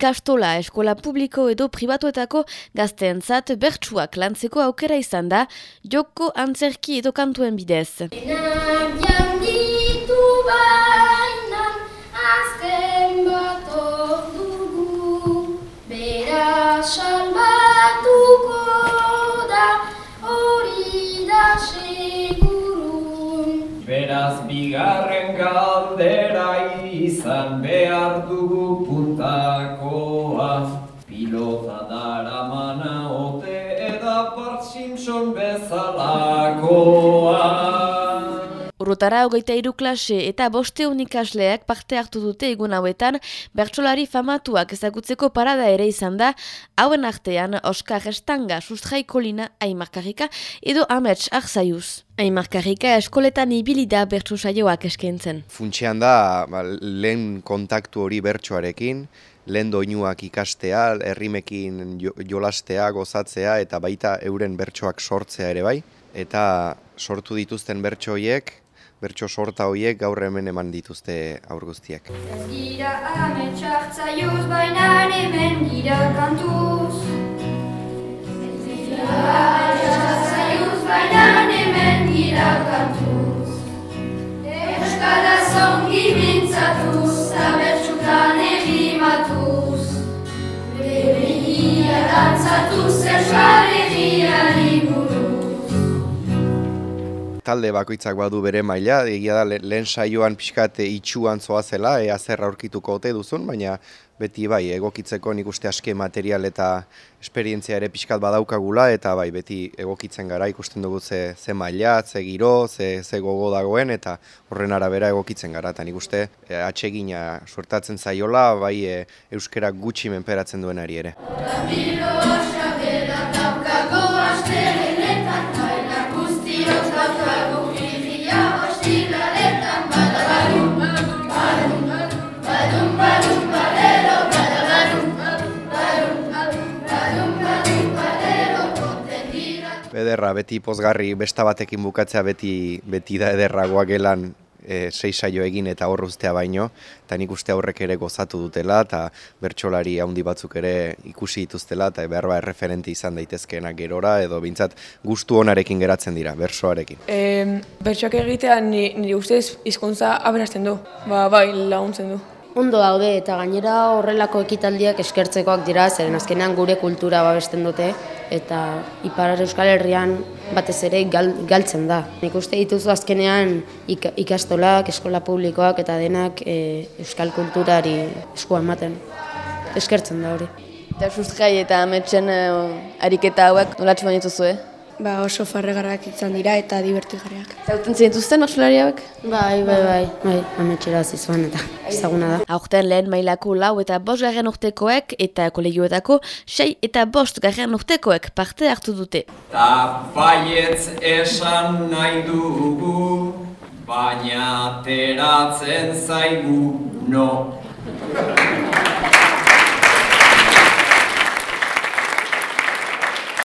ikastola eskola publiko edo pribatuetako gazteentzat bertsuak lantzeko aukera izan da, joko antzerki edo kantuen bidez. Beraz bigarren galdera izan behar dugu puntakoa. Pilota dara mana ote eda Bart Simpson bezalakoa Urrutara hogeita iru klase eta boste unikasleak parte hartu dute egun hauetan bertsolari famatuak ezagutzeko parada ere izan da, hauen artean Oskar Estanga sustraikolina aimarkarrika edo amets arzaiuz. Aimarkarrika eskoletan ibilida bertsu saioak eskaintzen. Funtxean da ba, lehen kontaktu hori bertsoarekin, lehen doinuak ikastea, herrimekin jolastea, gozatzea eta baita euren bertsoak sortzea ere bai. Eta sortu dituzten bertso horiek bertso sorta horiek gaur hemen eman dituzte aur guztiak. Ez gira ametsak zaiuz baina hemen gira kantuz. Ez gira ametsak zaiuz baina hemen gira kantuz. Euskara zongi mintzatuz, eta bertsutan egimatuz. Bebegia dantzatuz, euskal egiari Talde bakoitzak badu bere maila, egia da le- lehen saioan pixkat itxuan zoazela, ea zer aurkituko ote duzun, baina beti bai, egokitzeko nik uste aske material eta esperientzia ere pixkat badaukagula, eta bai, beti egokitzen gara ikusten dugu ze, ze maila, ze giro, ze, ze gogo dagoen, eta horren arabera egokitzen gara, eta nik uste e, atsegina suertatzen zaiola, bai e, euskera gutxi menperatzen duenari ere. Ederra, beti pozgarri besta batekin bukatzea beti, beti da ederragoa gelan e, sei saio egin eta hor ustea baino, eta nik uste aurrek ere gozatu dutela, eta bertsolari handi batzuk ere ikusi dituztela, eta behar ba erreferente izan daitezkeenak gerora, edo bintzat gustu onarekin geratzen dira, bersoarekin. E, bertsoak egitea ni, nire ustez hizkuntza aberasten du, ba, bai laguntzen du. Ondo daude eta gainera horrelako ekitaldiak eskertzekoak dira, zeren azkenean gure kultura babesten dute eta Ipar Euskal Herrian batez ere gal, galtzen da. Nik uste dituzu azkenean ik, ikastolak, eskola publikoak eta denak e, euskal kulturari eskua ematen. Eskertzen da hori. Eta sustrai eta ametsen ariketa hauek nolatxu baino dituzu, eh? Ba oso farregarrak izan dira eta divertigarriak. Zauten zintuzten hauek? Bai, bai, bai, bai, ametxera zizuan eta ezaguna da. Aurten lehen mailako lau eta bost garren urtekoek eta kolegioetako sei eta bost garren urtekoek parte hartu dute. Ta baietz esan nahi dugu, baina teratzen zaigu no.